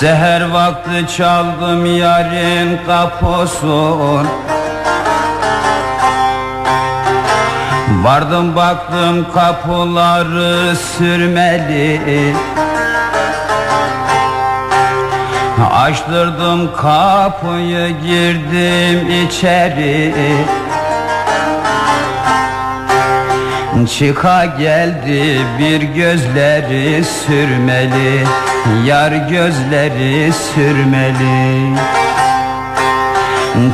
Seher vakti çaldım yarın kaposun. Vardım baktım kapıları sürmeli. Açtırdım kapıyı girdim içeri Çıka geldi bir gözleri sürmeli. Yar gözleri sürmeli.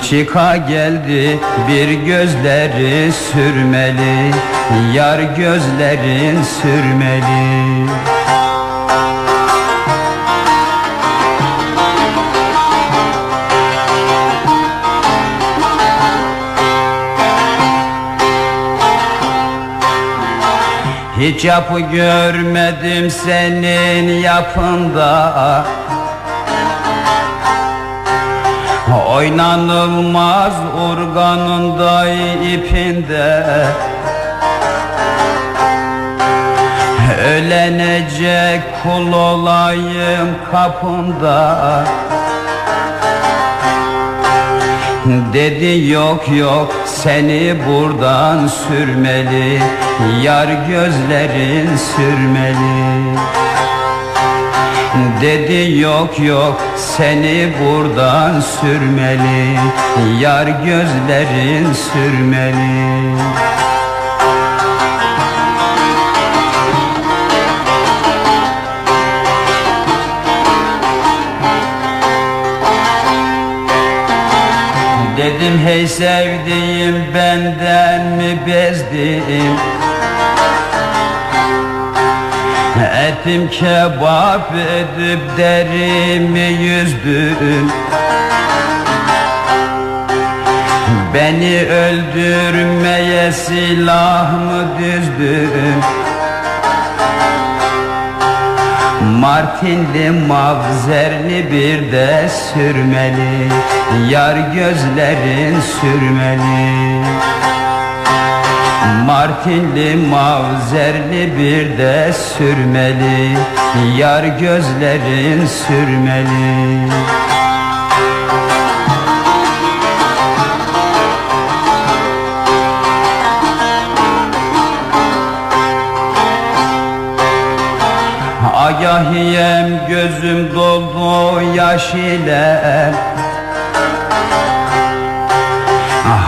Çıka geldi bir gözleri sürmeli. Yar gözlerin sürmeli Hiç yapı görmedim senin yapında. Oynanılmaz organında ipinde. Ölenecek kul olayım kapında Dedi yok yok seni buradan sürmeli. Yar gözlerin sürmeli. Dedi yok yok seni buradan sürmeli. Yar gözlerin sürmeli Dedim hey sevdiğim benden mi bezdin? Etim kebap edip derimi yüzdün? Beni öldürmeye silah mı düzdün Martinli mavzerli bir de sürmeli Yar gözlerin sürmeli. Martinli mavzerli bir de sürmeli Yar gözlerin sürmeli Agahiyem gözüm doldu yaş ile.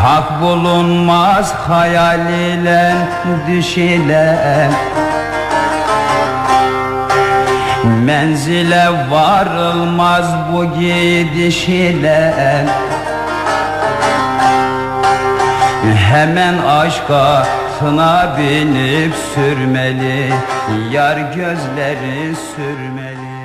Hak bulunmaz hayal ile düş ile. Menzile varılmaz bu gidiş ile. Hemen aşka tına binip sürmeli Yar gözleri sürmeli